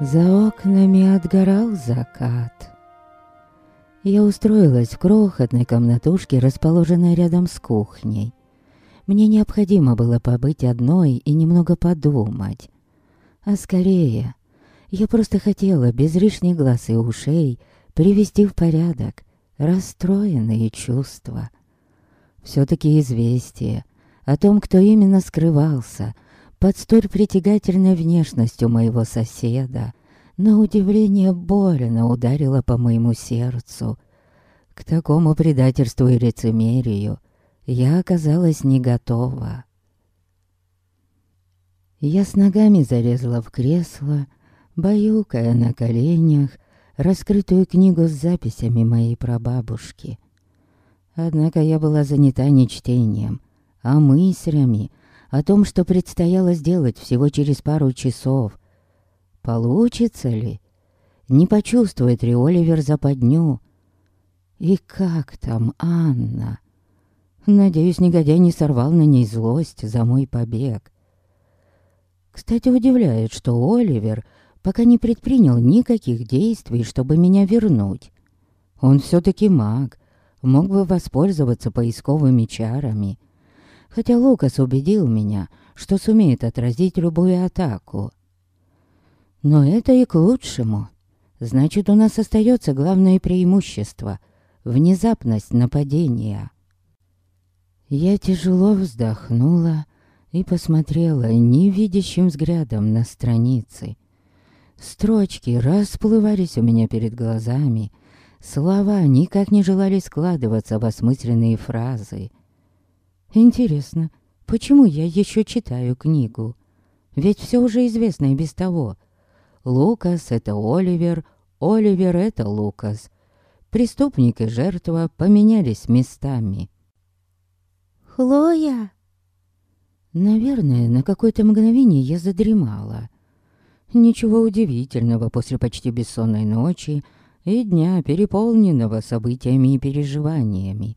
За окнами отгорал закат. Я устроилась в крохотной комнатушке, расположенной рядом с кухней. Мне необходимо было побыть одной и немного подумать. А скорее, я просто хотела без лишних глаз и ушей привести в порядок расстроенные чувства. Все-таки известие о том, кто именно скрывался под столь притягательной внешностью моего соседа, на удивление больно ударило по моему сердцу. К такому предательству и лицемерию я оказалась не готова. Я с ногами зарезала в кресло, баюкая на коленях раскрытую книгу с записями моей прабабушки. Однако я была занята не чтением, а мыслями о том, что предстояло сделать всего через пару часов. Получится ли? Не почувствует ли Оливер западню? И как там Анна? Надеюсь, негодяй не сорвал на ней злость за мой побег. Кстати, удивляет, что Оливер пока не предпринял никаких действий, чтобы меня вернуть. Он все-таки маг, мог бы воспользоваться поисковыми чарами. Хотя Лукас убедил меня, что сумеет отразить любую атаку. Но это и к лучшему. Значит, у нас остается главное преимущество — внезапность нападения. Я тяжело вздохнула и посмотрела невидящим взглядом на страницы. Строчки расплывались у меня перед глазами, слова никак не желали складываться в осмысленные фразы. Интересно, почему я еще читаю книгу? Ведь все уже известно и без того. Лукас — это Оливер, Оливер — это Лукас. Преступник и жертва поменялись местами. «Хлоя!» Наверное, на какое-то мгновение я задремала. Ничего удивительного после почти бессонной ночи и дня, переполненного событиями и переживаниями.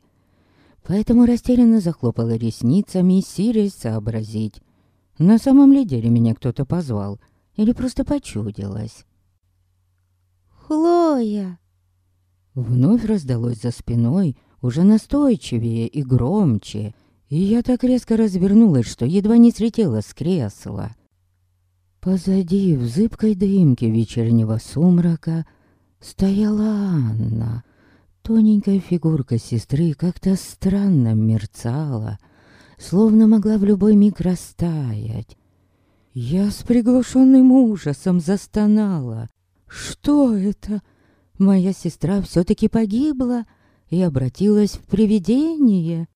Поэтому растерянно захлопала ресницами, силясь сообразить. На самом ли деле меня кто-то позвал или просто почудилось? «Хлоя!» Вновь раздалось за спиной, уже настойчивее и громче, и я так резко развернулась, что едва не слетела с кресла. Позади, в зыбкой дымке вечернего сумрака, стояла Анна. Тоненькая фигурка сестры как-то странно мерцала, словно могла в любой миг растаять. Я с приглушенным ужасом застонала. Что это? Моя сестра все-таки погибла и обратилась в привидение.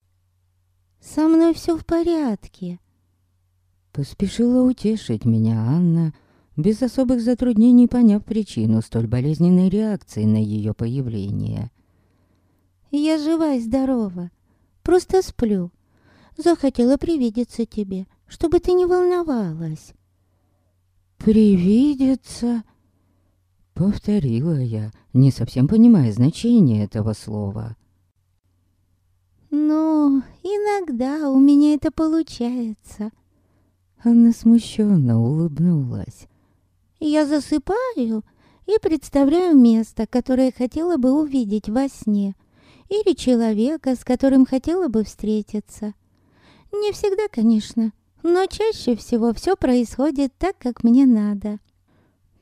Со мной все в порядке. Поспешила утешить меня Анна, без особых затруднений поняв причину столь болезненной реакции на ее появление. Я жива и здорова, просто сплю. Захотела привидеться тебе, чтобы ты не волновалась. «Привидеться?» Повторила я, не совсем понимая значение этого слова. «Ну, иногда у меня это получается». Она смущенно улыбнулась. «Я засыпаю и представляю место, которое хотела бы увидеть во сне, или человека, с которым хотела бы встретиться. Не всегда, конечно, но чаще всего все происходит так, как мне надо.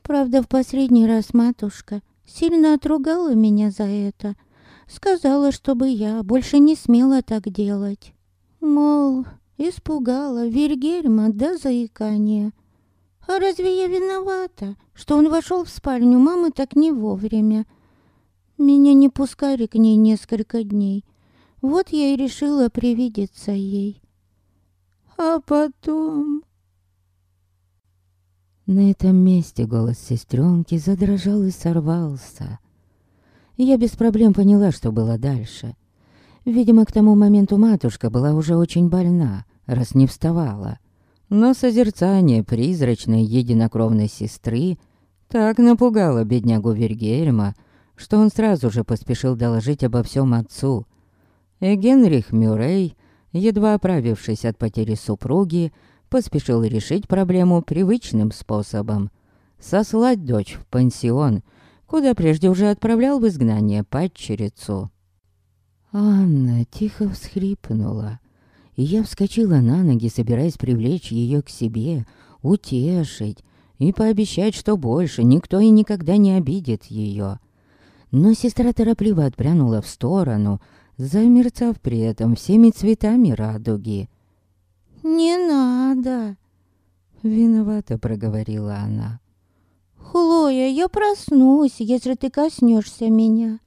Правда, в последний раз матушка сильно отругала меня за это — Сказала, чтобы я больше не смела так делать. Мол, испугала Вильгельма до заикания. А разве я виновата, что он вошел в спальню мамы так не вовремя? Меня не пускали к ней несколько дней. Вот я и решила привидеться ей. А потом... На этом месте голос сестренки задрожал и сорвался я без проблем поняла, что было дальше. Видимо, к тому моменту матушка была уже очень больна, раз не вставала. Но созерцание призрачной единокровной сестры так напугало беднягу Вильгельма, что он сразу же поспешил доложить обо всем отцу. И Генрих Мюррей, едва оправившись от потери супруги, поспешил решить проблему привычным способом. сослать дочь в пансион, куда прежде уже отправлял в изгнание падчерицу. Анна тихо всхрипнула, и я вскочила на ноги, собираясь привлечь ее к себе, утешить и пообещать, что больше никто и никогда не обидит ее. Но сестра торопливо отпрянула в сторону, замерцав при этом всеми цветами радуги. «Не надо!» — виновато проговорила она. «Хлоя, я проснусь, если ты коснешься меня».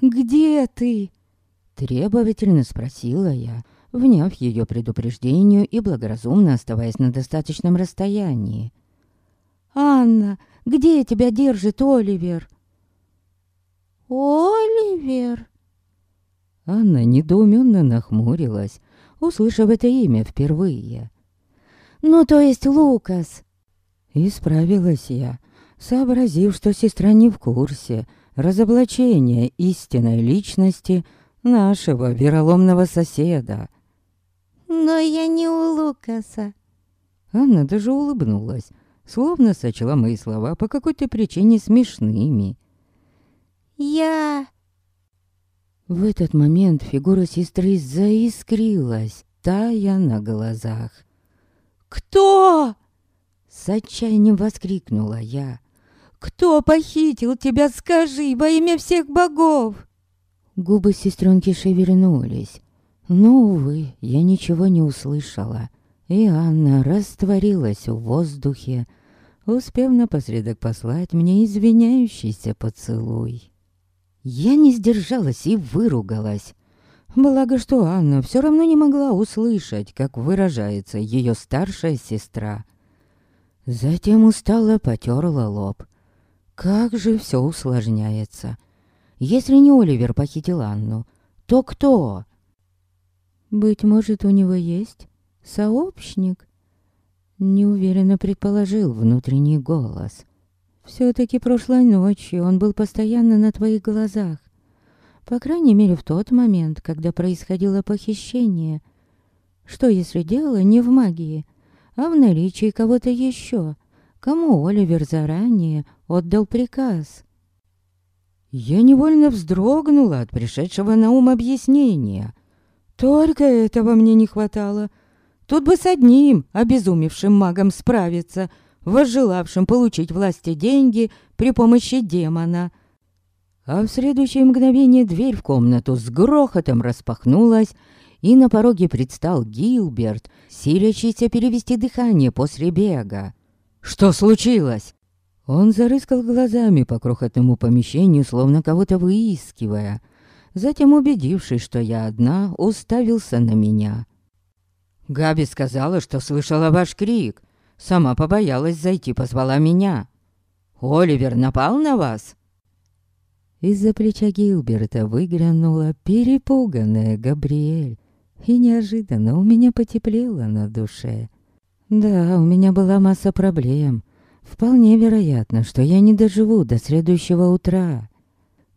«Где ты?» — требовательно спросила я, вняв ее предупреждению и благоразумно оставаясь на достаточном расстоянии. «Анна, где тебя держит Оливер?» «Оливер?» Анна недоуменно нахмурилась, услышав это имя впервые. «Ну, то есть Лукас?» Исправилась я, сообразив, что сестра не в курсе разоблачения истинной личности нашего вероломного соседа. «Но я не у Лукаса». Анна даже улыбнулась, словно сочла мои слова по какой-то причине смешными. «Я...» В этот момент фигура сестры заискрилась, тая на глазах. «Кто?» С отчаянием воскликнула я. «Кто похитил тебя, скажи, во имя всех богов!» Губы сестренки шевельнулись. Но, увы, я ничего не услышала. И Анна растворилась в воздухе, успев напоследок послать мне извиняющийся поцелуй. Я не сдержалась и выругалась. Благо, что Анна все равно не могла услышать, как выражается ее старшая сестра. Затем устало потерла лоб. Как же все усложняется. Если не Оливер похитил Анну, то кто? Быть может, у него есть сообщник? Неуверенно предположил внутренний голос. Все-таки прошлой ночью он был постоянно на твоих глазах. По крайней мере, в тот момент, когда происходило похищение. Что, если дело не в магии, а в наличии кого-то еще, кому Оливер заранее отдал приказ? Я невольно вздрогнула от пришедшего на ум объяснения. Только этого мне не хватало. Тут бы с одним обезумевшим магом справиться, возжелавшим получить власти деньги при помощи демона — а в следующее мгновение дверь в комнату с грохотом распахнулась, и на пороге предстал Гилберт, силящийся перевести дыхание после бега. «Что случилось?» Он зарыскал глазами по крохотному помещению, словно кого-то выискивая. Затем, убедившись, что я одна, уставился на меня. «Габи сказала, что слышала ваш крик. Сама побоялась зайти, позвала меня. Оливер напал на вас?» Из-за плеча Гилберта выглянула перепуганная Габриэль. И неожиданно у меня потеплело на душе. Да, у меня была масса проблем. Вполне вероятно, что я не доживу до следующего утра.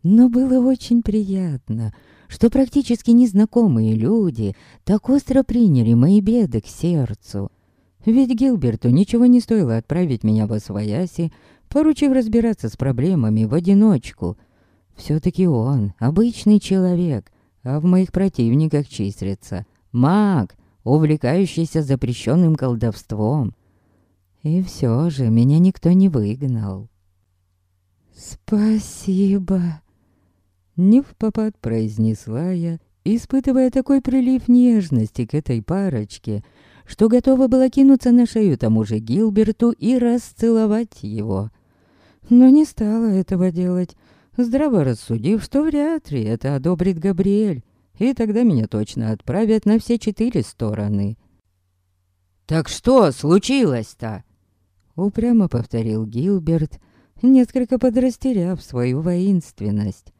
Но было очень приятно, что практически незнакомые люди так остро приняли мои беды к сердцу. Ведь Гилберту ничего не стоило отправить меня во свояси, поручив разбираться с проблемами в одиночку — все-таки он обычный человек, а в моих противниках числится маг, увлекающийся запрещенным колдовством. И все же меня никто не выгнал. «Спасибо!» Не в попад произнесла я, испытывая такой прилив нежности к этой парочке, что готова была кинуться на шею тому же Гилберту и расцеловать его. Но не стала этого делать, здраво рассудив, что вряд ли это одобрит Габриэль, и тогда меня точно отправят на все четыре стороны. «Так что случилось-то?» Упрямо повторил Гилберт, несколько подрастеряв свою воинственность.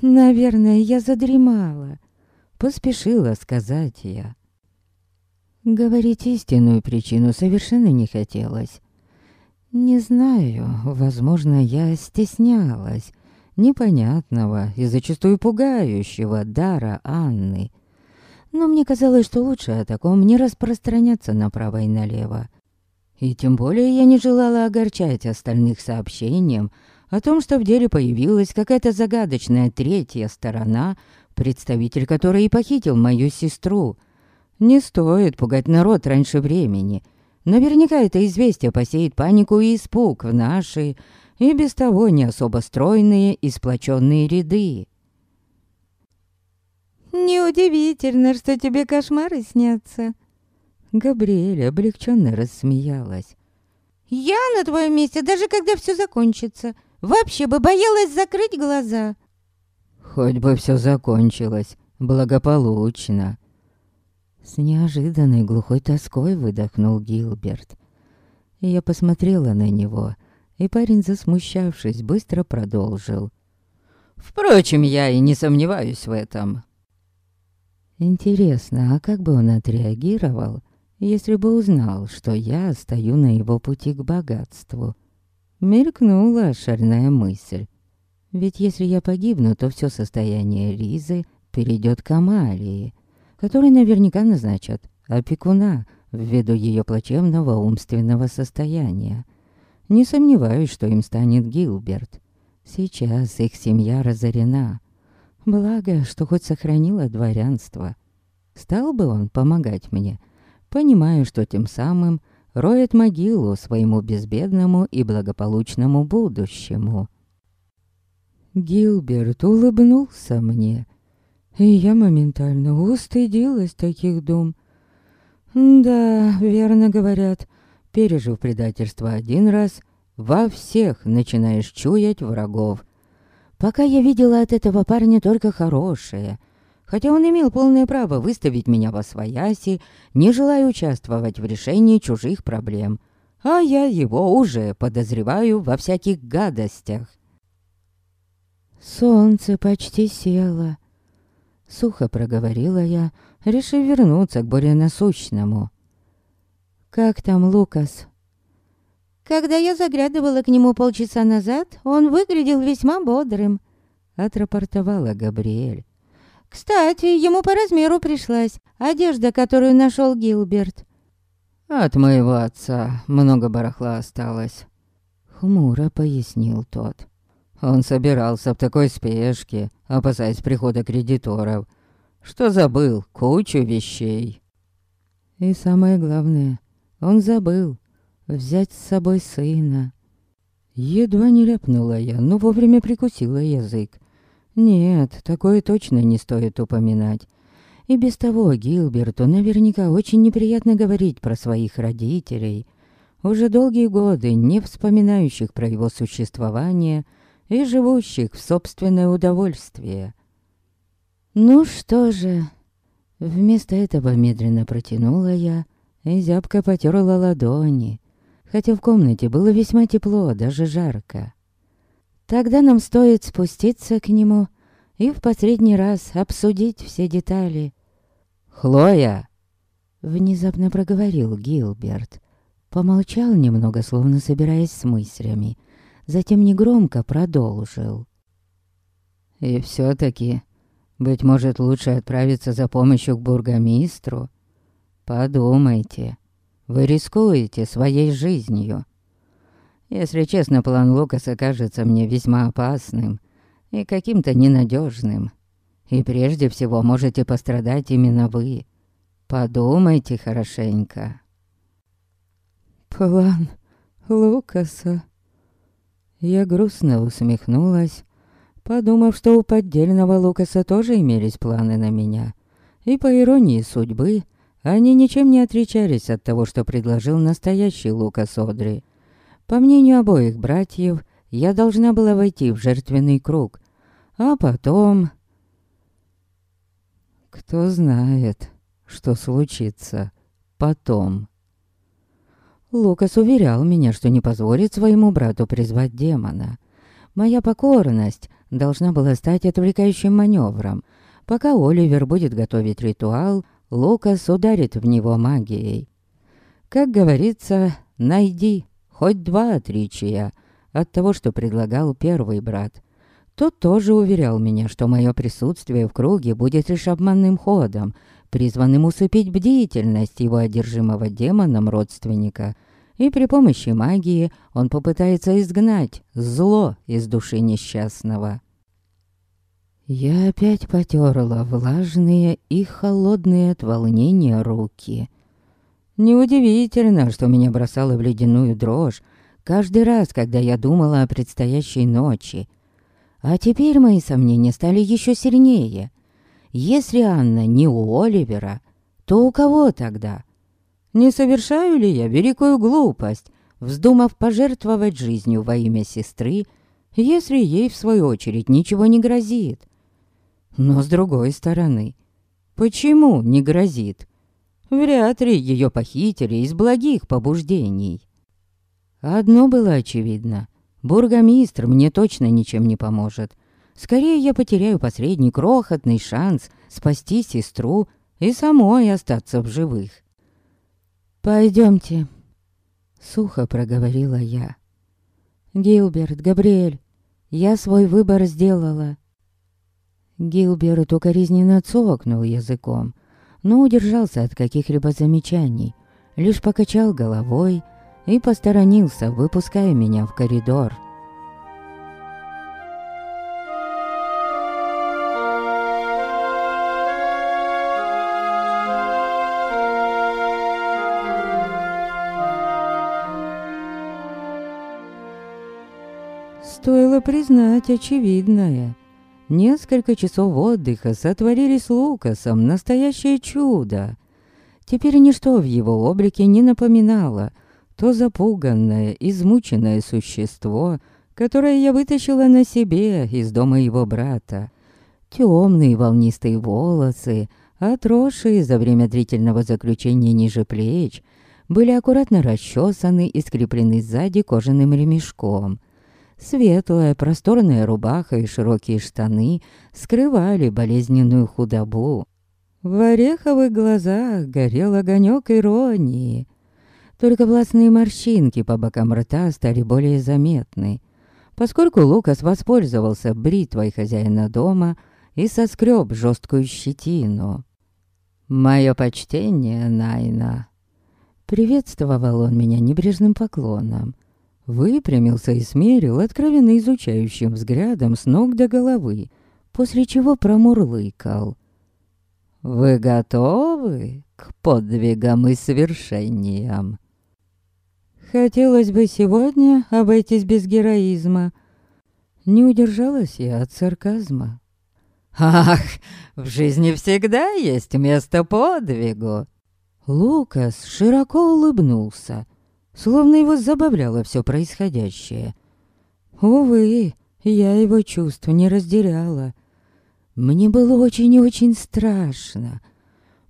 «Наверное, я задремала», — поспешила сказать я. Говорить истинную причину совершенно не хотелось. Не знаю, возможно, я стеснялась, непонятного и зачастую пугающего дара Анны. Но мне казалось, что лучше о таком не распространяться направо и налево. И тем более я не желала огорчать остальных сообщением о том, что в деле появилась какая-то загадочная третья сторона, представитель которой и похитил мою сестру. Не стоит пугать народ раньше времени. Наверняка это известие посеет панику и испуг в наши, и без того не особо стройные и сплоченные ряды. «Неудивительно, что тебе кошмары снятся», Габриэля облегченно рассмеялась. «Я на твоем месте, даже когда все закончится, вообще бы боялась закрыть глаза». «Хоть бы все закончилось, благополучно». С неожиданной глухой тоской выдохнул Гилберт. Я посмотрела на него, и парень, засмущавшись, быстро продолжил. «Впрочем, я и не сомневаюсь в этом». Интересно, а как бы он отреагировал, если бы узнал, что я стою на его пути к богатству. Мелькнула шальная мысль. Ведь если я погибну, то все состояние Ризы перейдет к Амалии, которой наверняка назначат опекуна ввиду ее плачевного умственного состояния. Не сомневаюсь, что им станет Гилберт. Сейчас их семья разорена. Благо, что хоть сохранила дворянство. Стал бы он помогать мне — понимая, что тем самым роет могилу своему безбедному и благополучному будущему. Гилберт улыбнулся мне, и я моментально устыдилась таких дум. Да, верно говорят, пережив предательство один раз, во всех начинаешь чуять врагов. Пока я видела от этого парня только хорошее — хотя он имел полное право выставить меня во свояси, не желая участвовать в решении чужих проблем. А я его уже подозреваю во всяких гадостях. Солнце почти село. Сухо проговорила я, решив вернуться к более насущному. «Как там Лукас?» «Когда я заглядывала к нему полчаса назад, он выглядел весьма бодрым», — отрапортовала Габриэль. Кстати, ему по размеру пришлась одежда, которую нашел Гилберт. От моего отца много барахла осталось. Хмуро пояснил тот. Он собирался в такой спешке, опасаясь прихода кредиторов, что забыл кучу вещей. И самое главное, он забыл взять с собой сына. Едва не ляпнула я, но вовремя прикусила язык. Нет, такое точно не стоит упоминать. И без того Гилберту наверняка очень неприятно говорить про своих родителей, уже долгие годы не вспоминающих про его существование и живущих в собственное удовольствие. Ну что же, вместо этого медленно протянула я и зябко потерла ладони, хотя в комнате было весьма тепло, даже жарко. Тогда нам стоит спуститься к нему и в последний раз обсудить все детали. «Хлоя!» Внезапно проговорил Гилберт. Помолчал немного, словно собираясь с мыслями. Затем негромко продолжил. «И все-таки, быть может, лучше отправиться за помощью к бургомистру? Подумайте, вы рискуете своей жизнью. Если честно, план Лукаса кажется мне весьма опасным и каким-то ненадежным. И прежде всего можете пострадать именно вы. Подумайте хорошенько. План Лукаса. Я грустно усмехнулась, подумав, что у поддельного Лукаса тоже имелись планы на меня. И по иронии судьбы, они ничем не отличались от того, что предложил настоящий Лукас Одри. По мнению обоих братьев, я должна была войти в жертвенный круг. А потом... Кто знает, что случится потом. Лукас уверял меня, что не позволит своему брату призвать демона. Моя покорность должна была стать отвлекающим маневром. Пока Оливер будет готовить ритуал, Лукас ударит в него магией. Как говорится, найди хоть два отличия от того, что предлагал первый брат. Тот тоже уверял меня, что мое присутствие в круге будет лишь обманным ходом, призванным усыпить бдительность его одержимого демоном родственника и при помощи магии он попытается изгнать зло из души несчастного. Я опять потерла влажные и холодные от волнения руки. Неудивительно, что меня бросало в ледяную дрожь каждый раз, когда я думала о предстоящей ночи. А теперь мои сомнения стали еще сильнее. Если Анна не у Оливера, то у кого тогда? Не совершаю ли я великую глупость, вздумав пожертвовать жизнью во имя сестры, если ей, в свою очередь, ничего не грозит? Но с другой стороны, почему не грозит? Вряд ли ее похитили из благих побуждений. Одно было очевидно. Бургомистр мне точно ничем не поможет. Скорее я потеряю последний крохотный шанс спасти сестру и самой остаться в живых. «Пойдемте», — сухо проговорила я. «Гилберт, Габриэль, я свой выбор сделала». Гилберт укоризненно цокнул языком, но удержался от каких-либо замечаний, лишь покачал головой и посторонился, выпуская меня в коридор. Признать очевидное. Несколько часов отдыха сотворили с Лукасом настоящее чудо. Теперь ничто в его облике не напоминало то запуганное, измученное существо, которое я вытащила на себе из дома его брата. Темные волнистые волосы, отросшие за время длительного заключения ниже плеч, были аккуратно расчесаны и скреплены сзади кожаным ремешком — Светлая просторная рубаха и широкие штаны скрывали болезненную худобу. В ореховых глазах горел огонек иронии. Только властные морщинки по бокам рта стали более заметны, поскольку Лукас воспользовался бритвой хозяина дома и соскреб жесткую щетину. «Мое почтение, Найна!» Приветствовал он меня небрежным поклоном — Выпрямился и смерил откровенно изучающим взглядом с ног до головы, после чего промурлыкал. «Вы готовы к подвигам и свершениям?» Хотелось бы сегодня обойтись без героизма. Не удержалась я от сарказма. «Ах, в жизни всегда есть место подвигу!» Лукас широко улыбнулся, словно его забавляло все происходящее. Увы, я его чувств не разделяла. Мне было очень и очень страшно.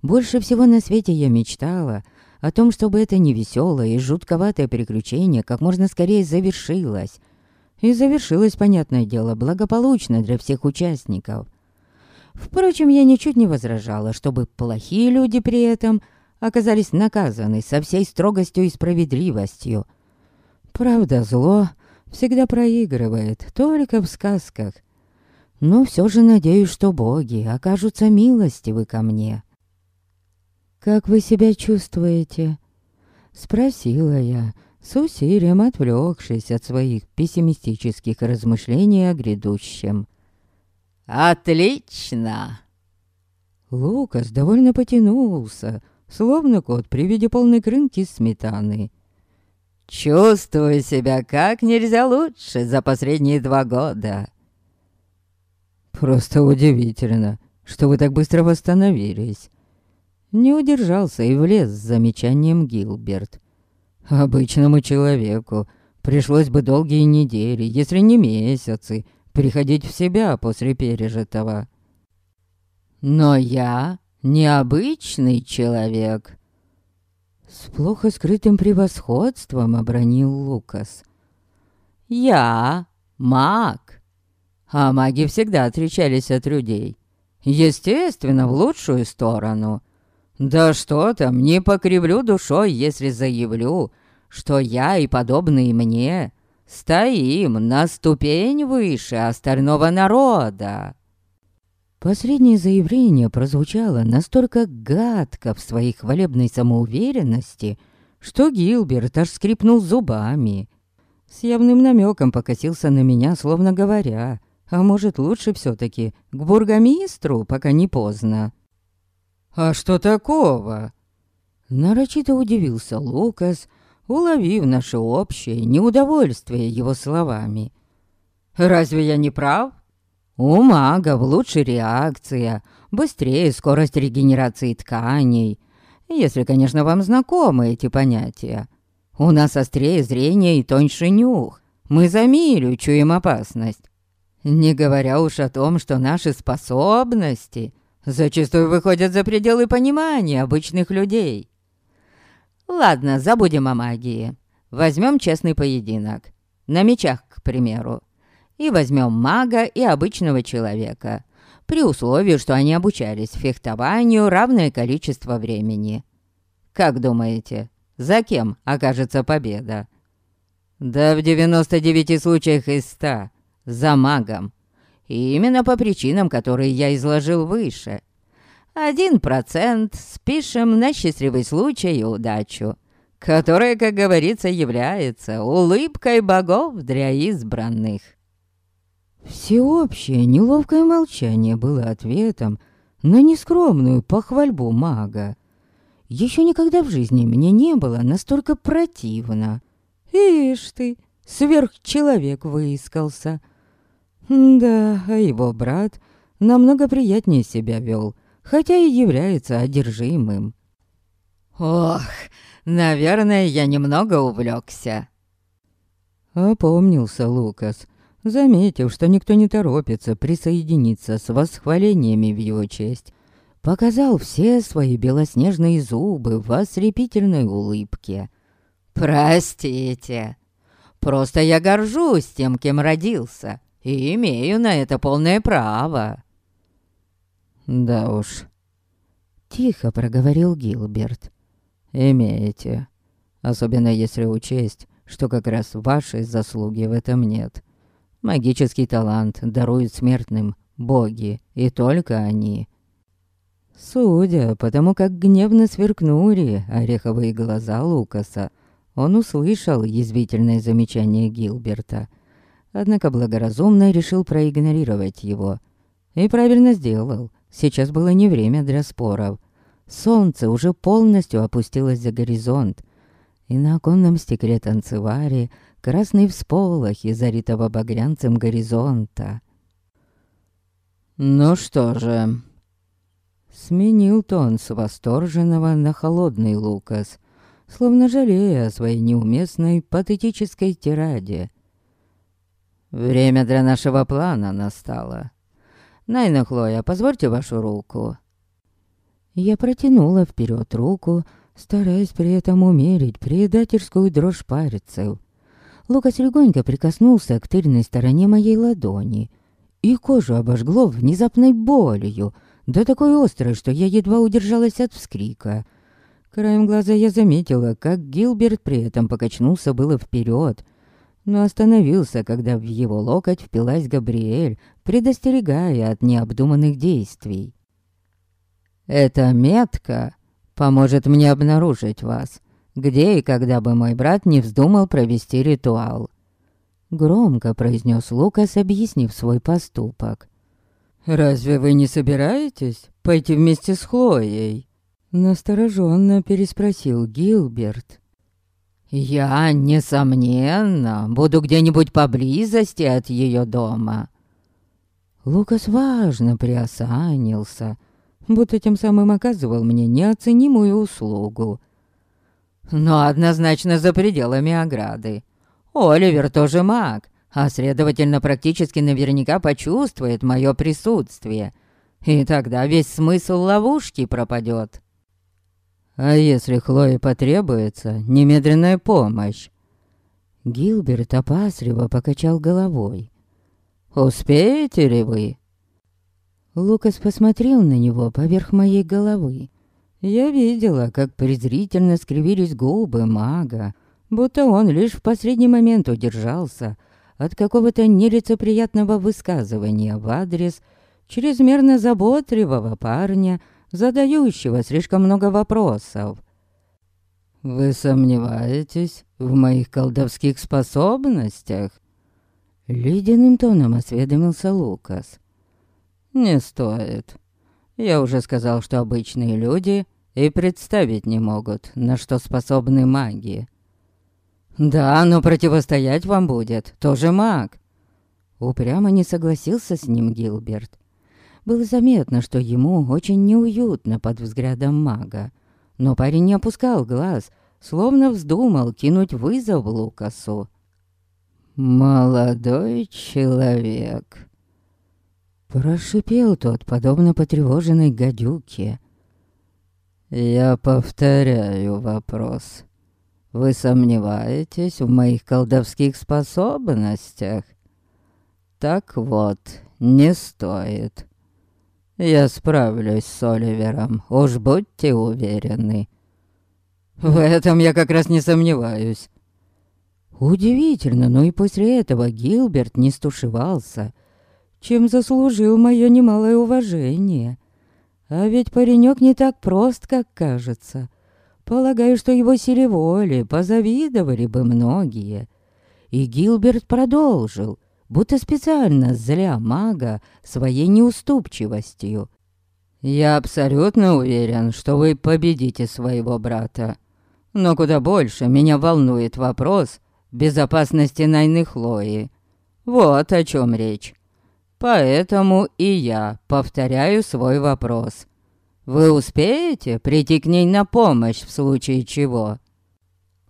Больше всего на свете я мечтала о том, чтобы это невеселое и жутковатое приключение как можно скорее завершилось. И завершилось, понятное дело, благополучно для всех участников. Впрочем, я ничуть не возражала, чтобы плохие люди при этом оказались наказаны со всей строгостью и справедливостью. Правда, зло всегда проигрывает, только в сказках. Но все же надеюсь, что боги окажутся милостивы ко мне. «Как вы себя чувствуете?» Спросила я, с усилием отвлекшись от своих пессимистических размышлений о грядущем. «Отлично!» Лукас довольно потянулся, словно кот при виде полной крынки сметаны. «Чувствую себя как нельзя лучше за последние два года». «Просто удивительно, что вы так быстро восстановились». Не удержался и влез с замечанием Гилберт. «Обычному человеку пришлось бы долгие недели, если не месяцы, приходить в себя после пережитого». «Но я необычный человек». С плохо скрытым превосходством обронил Лукас. «Я маг, а маги всегда отличались от людей. Естественно, в лучшую сторону. Да что там, не покривлю душой, если заявлю, что я и подобные мне стоим на ступень выше остального народа». Последнее заявление прозвучало настолько гадко в своей хвалебной самоуверенности, что Гилберт аж скрипнул зубами. С явным намеком покосился на меня, словно говоря, а может лучше все таки к бургомистру, пока не поздно. «А что такого?» Нарочито удивился Лукас, уловив наше общее неудовольствие его словами. «Разве я не прав? У магов лучше реакция, быстрее скорость регенерации тканей, если, конечно, вам знакомы эти понятия. У нас острее зрение и тоньше нюх. Мы за милю чуем опасность. Не говоря уж о том, что наши способности зачастую выходят за пределы понимания обычных людей. Ладно, забудем о магии. Возьмем честный поединок. На мечах, к примеру. И возьмем мага и обычного человека. При условии, что они обучались фехтованию равное количество времени. Как думаете, за кем окажется победа? Да в 99 случаях из 100 за магом. И именно по причинам, которые я изложил выше. Один процент спишем на счастливый случай и удачу, которая, как говорится, является улыбкой богов для избранных. Всеобщее неловкое молчание было ответом на нескромную похвальбу мага. Еще никогда в жизни мне не было настолько противно. Ишь ты, сверхчеловек выискался. Да, а его брат намного приятнее себя вел, хотя и является одержимым. Ох, наверное, я немного увлекся. Опомнился Лукас, заметив, что никто не торопится присоединиться с восхвалениями в его честь. Показал все свои белоснежные зубы в ослепительной улыбке. «Простите, просто я горжусь тем, кем родился, и имею на это полное право». «Да уж», — тихо проговорил Гилберт. «Имеете, особенно если учесть, что как раз вашей заслуги в этом нет. Магический талант даруют смертным боги, и только они». Судя по тому, как гневно сверкнули ореховые глаза Лукаса, он услышал язвительное замечание Гилберта — однако благоразумно решил проигнорировать его. И правильно сделал. Сейчас было не время для споров. Солнце уже полностью опустилось за горизонт, и на оконном стекле танцевари красный всполох из заритого багрянцем горизонта. «Ну что же...» Сменил тон с восторженного на холодный Лукас, словно жалея о своей неуместной патетической тираде. Время для нашего плана настало. Найна Хлоя, позвольте вашу руку. Я протянула вперед руку, стараясь при этом умерить предательскую дрожь пальцев. Лукас легонько прикоснулся к тыльной стороне моей ладони, и кожу обожгло внезапной болью, да такой острой, что я едва удержалась от вскрика. Краем глаза я заметила, как Гилберт при этом покачнулся было вперед, но остановился, когда в его локоть впилась Габриэль, предостерегая от необдуманных действий. «Эта метка поможет мне обнаружить вас, где и когда бы мой брат не вздумал провести ритуал», громко произнес Лукас, объяснив свой поступок. «Разве вы не собираетесь пойти вместе с Хлоей?» Настороженно переспросил Гилберт. Я, несомненно, буду где-нибудь поблизости от ее дома. Лукас важно приосанился, будто тем самым оказывал мне неоценимую услугу. Но однозначно за пределами ограды. Оливер тоже маг, а следовательно практически наверняка почувствует мое присутствие. И тогда весь смысл ловушки пропадет. А если Хлое потребуется немедленная помощь? Гилберт опасливо покачал головой. «Успеете ли вы?» Лукас посмотрел на него поверх моей головы. Я видела, как презрительно скривились губы мага, будто он лишь в последний момент удержался от какого-то нелицеприятного высказывания в адрес чрезмерно заботливого парня, задающего слишком много вопросов. «Вы сомневаетесь в моих колдовских способностях?» Ледяным тоном осведомился Лукас. «Не стоит. Я уже сказал, что обычные люди и представить не могут, на что способны маги. Да, но противостоять вам будет тоже маг. Упрямо не согласился с ним Гилберт. Было заметно, что ему очень неуютно под взглядом мага. Но парень не опускал глаз, словно вздумал кинуть вызов Лукасу. «Молодой человек», Прошипел тот, подобно потревоженной гадюке. «Я повторяю вопрос. Вы сомневаетесь в моих колдовских способностях? Так вот, не стоит. Я справлюсь с Оливером, уж будьте уверены». «В этом я как раз не сомневаюсь». Удивительно, но и после этого Гилберт не стушевался — чем заслужил мое немалое уважение. А ведь паренек не так прост, как кажется. Полагаю, что его силе воли позавидовали бы многие. И Гилберт продолжил, будто специально зля мага своей неуступчивостью. «Я абсолютно уверен, что вы победите своего брата. Но куда больше меня волнует вопрос безопасности Найны Хлои. Вот о чем речь. Поэтому и я повторяю свой вопрос. Вы успеете прийти к ней на помощь в случае чего?»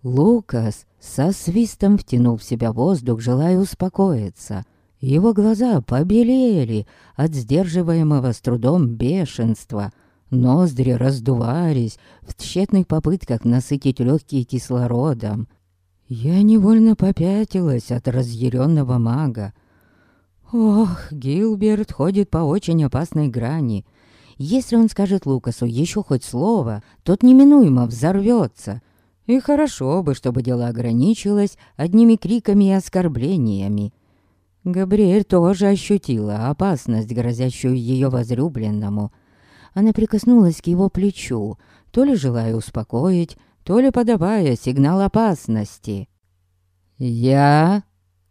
Лукас со свистом втянул в себя воздух, желая успокоиться. Его глаза побелели от сдерживаемого с трудом бешенства. Ноздри раздувались в тщетных попытках насытить легкие кислородом. Я невольно попятилась от разъяренного мага. Ох, Гилберт ходит по очень опасной грани. Если он скажет Лукасу еще хоть слово, тот неминуемо взорвется. И хорошо бы, чтобы дело ограничилось одними криками и оскорблениями. Габриэль тоже ощутила опасность, грозящую ее возлюбленному. Она прикоснулась к его плечу, то ли желая успокоить, то ли подавая сигнал опасности. «Я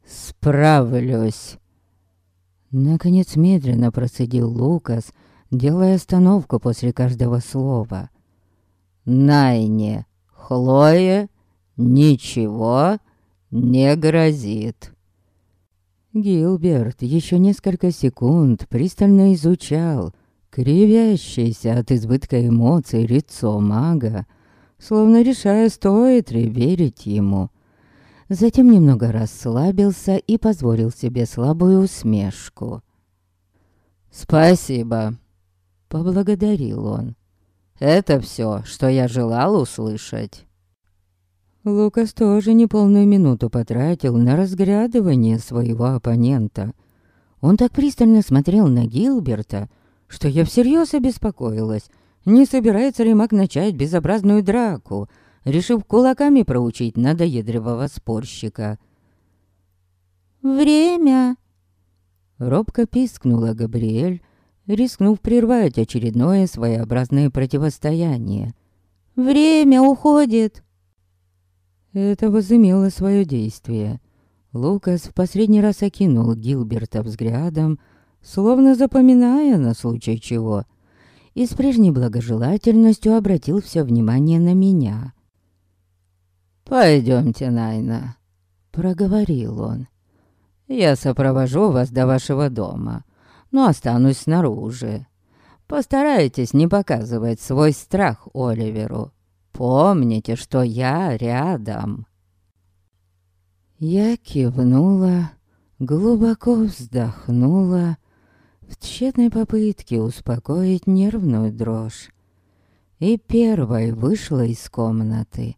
справлюсь». Наконец медленно процедил Лукас, делая остановку после каждого слова. «Найне, Хлое, ничего не грозит». Гилберт еще несколько секунд пристально изучал кривящееся от избытка эмоций лицо мага, словно решая, стоит ли верить ему. Затем немного расслабился и позволил себе слабую усмешку. «Спасибо», — поблагодарил он. «Это все, что я желал услышать». Лукас тоже неполную минуту потратил на разглядывание своего оппонента. Он так пристально смотрел на Гилберта, что я всерьез обеспокоилась, не собирается ли маг начать безобразную драку — решив кулаками проучить надоедливого спорщика. «Время!» Робко пискнула Габриэль, рискнув прервать очередное своеобразное противостояние. «Время уходит!» Это возымело свое действие. Лукас в последний раз окинул Гилберта взглядом, словно запоминая на случай чего, и с прежней благожелательностью обратил все внимание на меня. «Пойдемте, Найна», — проговорил он. «Я сопровожу вас до вашего дома, но останусь снаружи. Постарайтесь не показывать свой страх Оливеру. Помните, что я рядом». Я кивнула, глубоко вздохнула, в тщетной попытке успокоить нервную дрожь. И первой вышла из комнаты,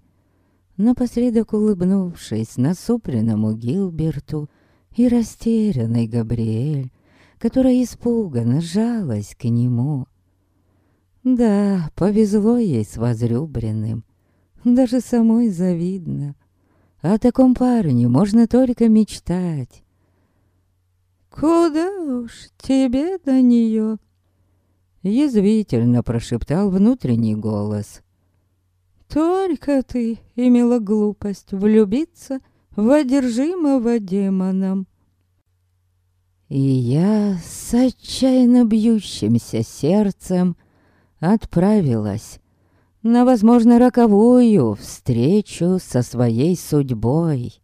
напоследок улыбнувшись насупленному Гилберту и растерянной Габриэль, которая испуганно жалась к нему. Да, повезло ей с возлюбленным, даже самой завидно. О таком парне можно только мечтать. «Куда уж тебе до нее?» Язвительно прошептал внутренний голос. Только ты имела глупость влюбиться в одержимого демоном. И я с отчаянно бьющимся сердцем отправилась на, возможно, роковую встречу со своей судьбой.